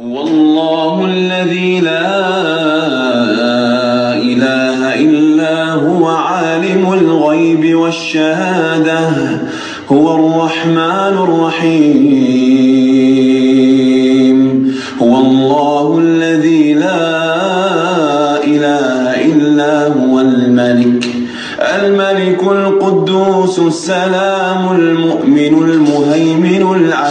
هو الله الذي لا إله إلا هو عالم الغيب والشهادة هو الرحمن الرحيم. هو الله الذي لا إله إلا هو الملك الملك القدوس السلام المؤمن المهيمن